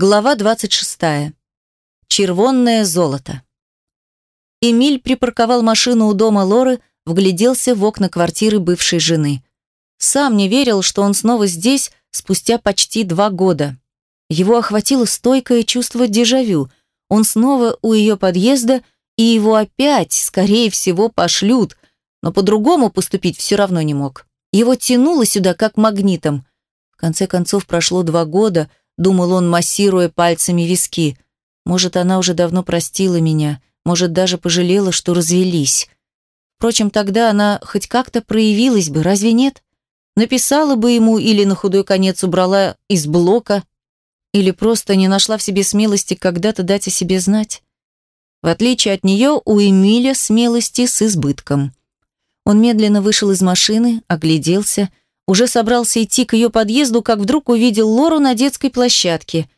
Глава 26. Червонное золото. Эмиль припарковал машину у дома Лоры, вгляделся в окна квартиры бывшей жены. Сам не верил, что он снова здесь спустя почти два года. Его охватило стойкое чувство дежавю. Он снова у ее подъезда, и его опять, скорее всего, пошлют, но по-другому поступить все равно не мог. Его тянуло сюда как магнитом. В конце концов, прошло два года, думал он, массируя пальцами виски. Может, она уже давно простила меня, может, даже пожалела, что развелись. Впрочем, тогда она хоть как-то проявилась бы, разве нет? Написала бы ему или на худой конец убрала из блока, или просто не нашла в себе смелости когда-то дать о себе знать. В отличие от нее, у Эмиля смелости с избытком. Он медленно вышел из машины, огляделся, уже собрался идти к ее подъезду, как вдруг увидел Лору на детской площадке.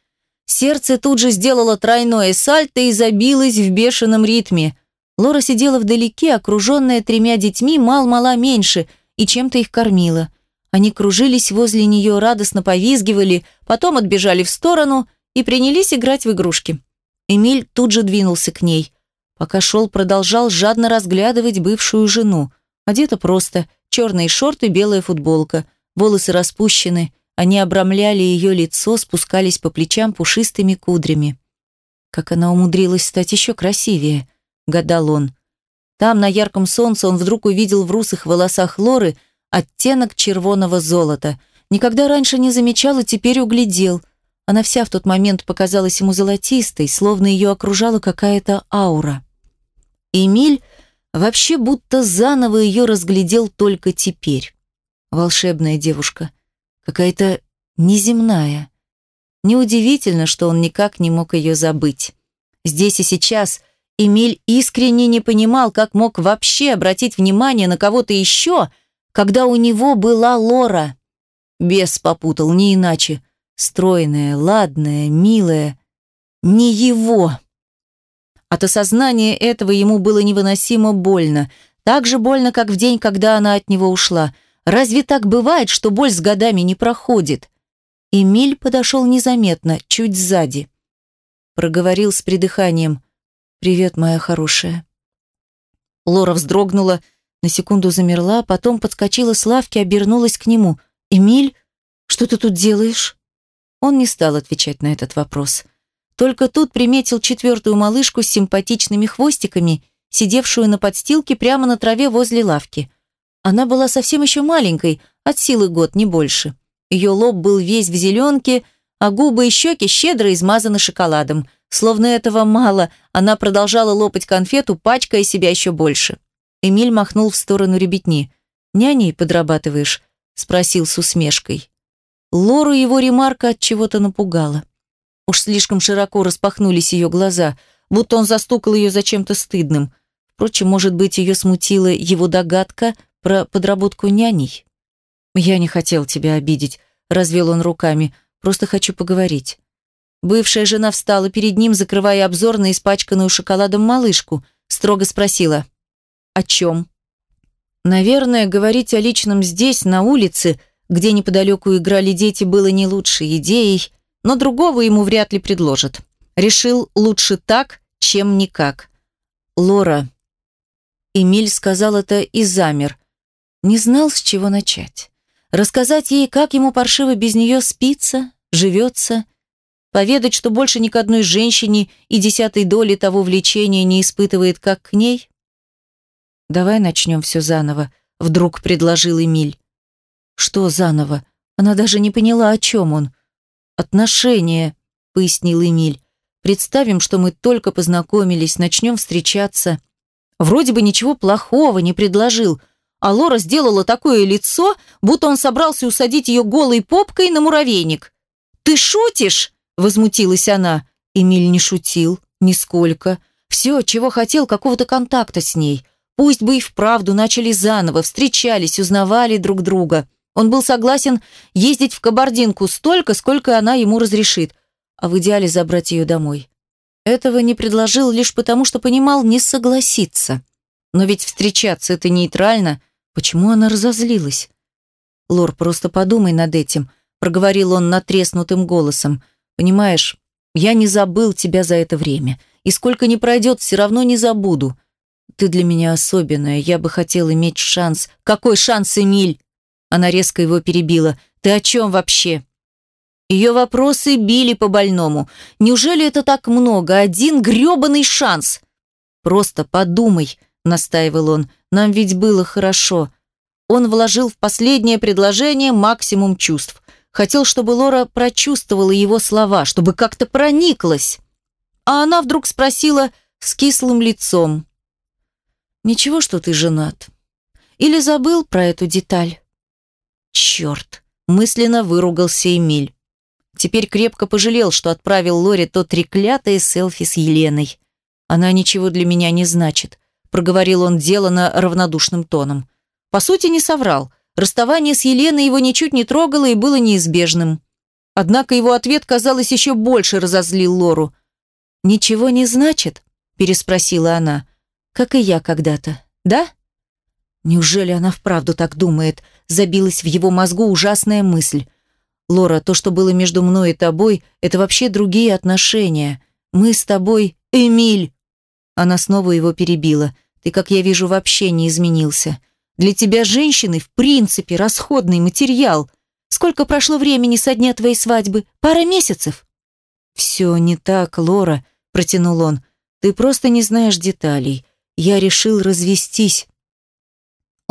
Сердце тут же сделало тройное сальто и забилось в бешеном ритме. Лора сидела вдалеке, окруженная тремя детьми, мал-мала меньше, и чем-то их кормила. Они кружились возле нее, радостно повизгивали, потом отбежали в сторону и принялись играть в игрушки. Эмиль тут же двинулся к ней. Пока шел, продолжал жадно разглядывать бывшую жену. Одета просто – черные шорты, белая футболка, волосы распущены, они обрамляли ее лицо, спускались по плечам пушистыми кудрями. Как она умудрилась стать еще красивее, гадал он. Там, на ярком солнце, он вдруг увидел в русых волосах Лоры оттенок червоного золота. Никогда раньше не замечал и теперь углядел. Она вся в тот момент показалась ему золотистой, словно ее окружала какая-то аура. Эмиль Вообще будто заново ее разглядел только теперь. Волшебная девушка. Какая-то неземная. Неудивительно, что он никак не мог ее забыть. Здесь и сейчас Эмиль искренне не понимал, как мог вообще обратить внимание на кого-то еще, когда у него была Лора. Бес попутал, не иначе. Стройная, ладная, милая. Не его. От осознания этого ему было невыносимо больно. Так же больно, как в день, когда она от него ушла. Разве так бывает, что боль с годами не проходит? Эмиль подошел незаметно, чуть сзади. Проговорил с придыханием. «Привет, моя хорошая». Лора вздрогнула, на секунду замерла, потом подскочила с лавки, обернулась к нему. «Эмиль, что ты тут делаешь?» Он не стал отвечать на этот вопрос. Только тут приметил четвертую малышку с симпатичными хвостиками, сидевшую на подстилке прямо на траве возле лавки. Она была совсем еще маленькой, от силы год, не больше. Ее лоб был весь в зеленке, а губы и щеки щедро измазаны шоколадом. Словно этого мало, она продолжала лопать конфету, пачкая себя еще больше. Эмиль махнул в сторону ребятни. «Няней подрабатываешь?» – спросил с усмешкой. Лору его ремарка от чего-то напугала. Уж слишком широко распахнулись ее глаза, будто он застукал ее за чем-то стыдным. Впрочем, может быть, ее смутила его догадка про подработку няней. «Я не хотел тебя обидеть», — развел он руками. «Просто хочу поговорить». Бывшая жена встала перед ним, закрывая обзор на испачканную шоколадом малышку, строго спросила. «О чем?» Наверное, говорить о личном здесь, на улице, где неподалеку играли дети, было не лучшей идеей, но другого ему вряд ли предложат. Решил лучше так, чем никак. Лора. Эмиль сказал это и замер. Не знал, с чего начать. Рассказать ей, как ему паршиво без нее спится, живется, поведать, что больше ни к одной женщине и десятой доли того влечения не испытывает, как к ней? «Давай начнем все заново», — вдруг предложил Эмиль. «Что заново?» Она даже не поняла, о чем он отношения», — пояснил Эмиль. «Представим, что мы только познакомились, начнем встречаться». Вроде бы ничего плохого не предложил, а Лора сделала такое лицо, будто он собрался усадить ее голой попкой на муравейник. «Ты шутишь?» — возмутилась она. Эмиль не шутил, нисколько. Все, чего хотел, какого-то контакта с ней. Пусть бы и вправду начали заново, встречались, узнавали друг друга. Он был согласен ездить в Кабардинку столько, сколько она ему разрешит, а в идеале забрать ее домой. Этого не предложил лишь потому, что понимал, не согласиться. Но ведь встречаться это нейтрально. Почему она разозлилась? Лор, просто подумай над этим, проговорил он натреснутым голосом. Понимаешь, Я не забыл тебя за это время. И сколько ни пройдет, все равно не забуду. Ты для меня особенная, я бы хотел иметь шанс. Какой шанс, Эмиль? Она резко его перебила. Ты о чем вообще? Ее вопросы били по больному. Неужели это так много? Один грёбаный шанс. Просто подумай, настаивал он. Нам ведь было хорошо. Он вложил в последнее предложение максимум чувств. Хотел, чтобы Лора прочувствовала его слова, чтобы как-то прониклась. А она вдруг спросила с кислым лицом. «Ничего, что ты женат. Или забыл про эту деталь?» «Черт!» – мысленно выругался Эмиль. Теперь крепко пожалел, что отправил Лоре то треклятое селфи с Еленой. «Она ничего для меня не значит», – проговорил он делано равнодушным тоном. По сути, не соврал. Расставание с Еленой его ничуть не трогало и было неизбежным. Однако его ответ, казалось, еще больше разозлил Лору. «Ничего не значит?» – переспросила она. «Как и я когда-то, да?» Неужели она вправду так думает? Забилась в его мозгу ужасная мысль. «Лора, то, что было между мной и тобой, это вообще другие отношения. Мы с тобой... Эмиль!» Она снова его перебила. «Ты, как я вижу, вообще не изменился. Для тебя женщины, в принципе, расходный материал. Сколько прошло времени со дня твоей свадьбы? Пара месяцев?» «Все не так, Лора», – протянул он. «Ты просто не знаешь деталей. Я решил развестись».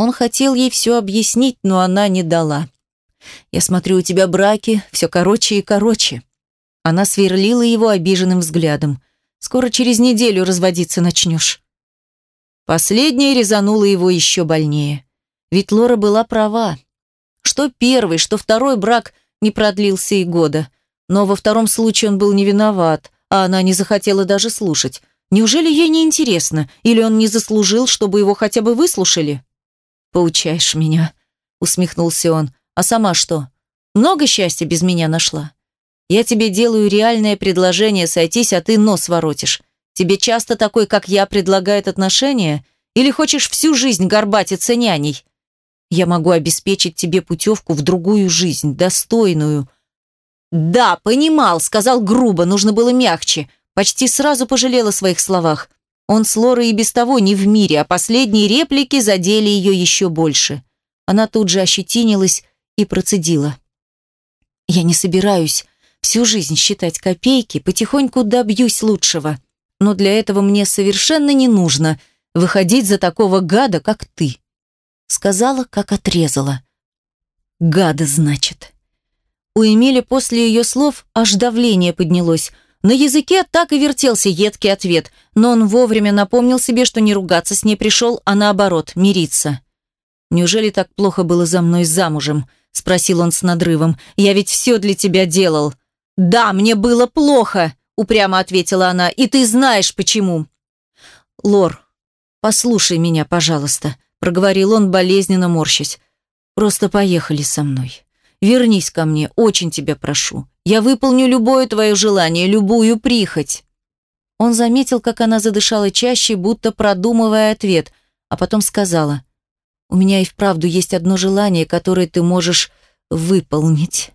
Он хотел ей все объяснить, но она не дала. «Я смотрю, у тебя браки, все короче и короче». Она сверлила его обиженным взглядом. «Скоро через неделю разводиться начнешь». Последнее резануло его еще больнее. Ведь Лора была права. Что первый, что второй брак не продлился и года. Но во втором случае он был не виноват, а она не захотела даже слушать. Неужели ей не интересно, или он не заслужил, чтобы его хотя бы выслушали? «Поучаешь меня», — усмехнулся он. «А сама что? Много счастья без меня нашла? Я тебе делаю реальное предложение сойтись, а ты нос воротишь. Тебе часто такой, как я, предлагает отношения? Или хочешь всю жизнь горбатиться няней? Я могу обеспечить тебе путевку в другую жизнь, достойную. Да, понимал, сказал грубо, нужно было мягче. Почти сразу пожалел о своих словах. Он с Лорой и без того не в мире, а последние реплики задели ее еще больше. Она тут же ощетинилась и процедила. «Я не собираюсь всю жизнь считать копейки, потихоньку добьюсь лучшего но для этого мне совершенно не нужно выходить за такого гада, как ты. Сказала, как отрезала. Гада, значит. У Эмили после ее слов аж давление поднялось. На языке так и вертелся едкий ответ, но он вовремя напомнил себе, что не ругаться с ней пришел, а наоборот, мириться. «Неужели так плохо было за мной замужем?» – спросил он с надрывом. «Я ведь все для тебя делал». «Да, мне было плохо!» упрямо ответила она. «И ты знаешь, почему». «Лор, послушай меня, пожалуйста», проговорил он, болезненно морщась. «Просто поехали со мной. Вернись ко мне, очень тебя прошу. Я выполню любое твое желание, любую прихоть». Он заметил, как она задышала чаще, будто продумывая ответ, а потом сказала, «У меня и вправду есть одно желание, которое ты можешь выполнить».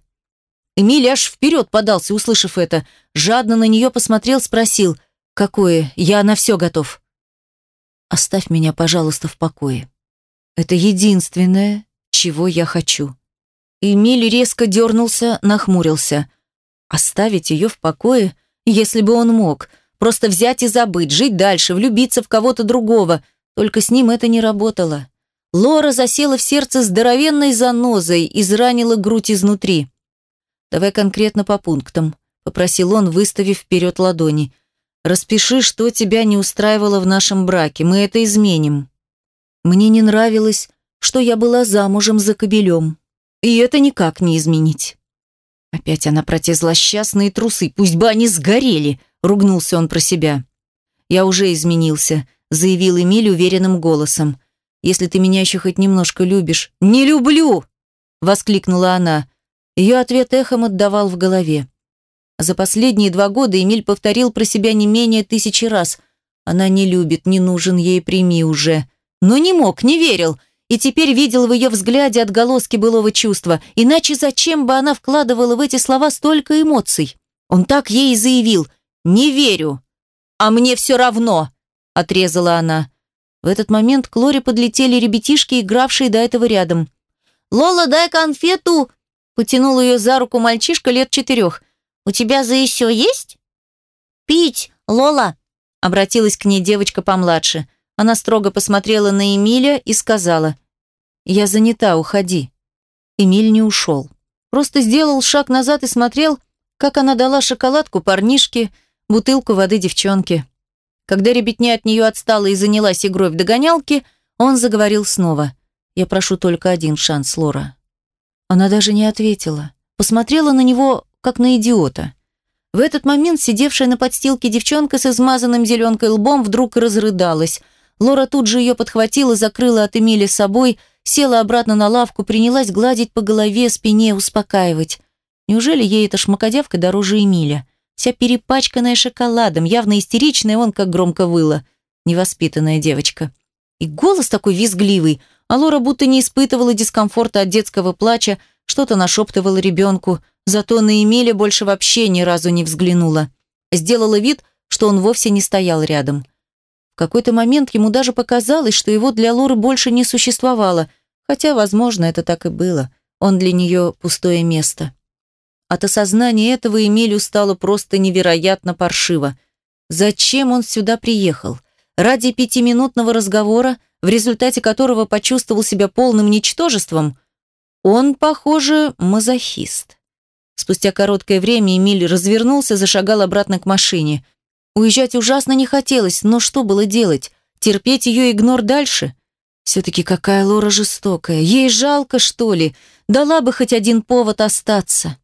Эмиль аж вперед подался, услышав это. Жадно на нее посмотрел, спросил, «Какое? Я на все готов». «Оставь меня, пожалуйста, в покое. Это единственное, чего я хочу». Эмиль резко дернулся, нахмурился. Оставить ее в покое, если бы он мог. Просто взять и забыть, жить дальше, влюбиться в кого-то другого. Только с ним это не работало. Лора засела в сердце здоровенной занозой, изранила грудь изнутри. Давай конкретно по пунктам», – попросил он, выставив вперед ладони. «Распиши, что тебя не устраивало в нашем браке, мы это изменим». Мне не нравилось, что я была замужем за кобелем. И это никак не изменить. Опять она про те злосчастные трусы, пусть бы они сгорели, ругнулся он про себя. Я уже изменился, заявил Эмиль уверенным голосом. Если ты меня еще хоть немножко любишь. Не люблю! воскликнула она. Ее ответ эхом отдавал в голове. За последние два года Эмиль повторил про себя не менее тысячи раз. Она не любит, не нужен ей, прими уже. Но не мог, не верил. И теперь видел в ее взгляде отголоски былого чувства. Иначе зачем бы она вкладывала в эти слова столько эмоций? Он так ей и заявил «Не верю». «А мне все равно», – отрезала она. В этот момент к Лоре подлетели ребятишки, игравшие до этого рядом. «Лола, дай конфету!» – потянул ее за руку мальчишка лет четырех. «У тебя за еще есть?» «Пить, Лола!» – обратилась к ней девочка помладше. Она строго посмотрела на Эмиля и сказала, «Я занята, уходи». Эмиль не ушел. Просто сделал шаг назад и смотрел, как она дала шоколадку парнишке, бутылку воды девчонке. Когда ребятня от нее отстала и занялась игрой в догонялки, он заговорил снова. «Я прошу только один шанс, Лора». Она даже не ответила. Посмотрела на него, как на идиота. В этот момент сидевшая на подстилке девчонка с измазанным зеленкой лбом вдруг разрыдалась. Лора тут же ее подхватила, закрыла от Эмили собой, села обратно на лавку, принялась гладить по голове, спине, успокаивать. Неужели ей эта шмакодявка дороже Эмиля? Вся перепачканная шоколадом, явно истеричная, он как громко выла. Невоспитанная девочка. И голос такой визгливый, а Лора будто не испытывала дискомфорта от детского плача, что-то нашептывала ребенку, зато на Эмиля больше вообще ни разу не взглянула. Сделала вид, что он вовсе не стоял рядом. В какой-то момент ему даже показалось, что его для Лоры больше не существовало, хотя, возможно, это так и было. Он для нее пустое место. От осознания этого Эмилю стало просто невероятно паршиво. Зачем он сюда приехал? Ради пятиминутного разговора, в результате которого почувствовал себя полным ничтожеством? Он, похоже, мазохист. Спустя короткое время Эмиль развернулся, зашагал обратно к машине. Уезжать ужасно не хотелось, но что было делать? Терпеть ее игнор дальше? Все-таки какая Лора жестокая. Ей жалко, что ли? Дала бы хоть один повод остаться.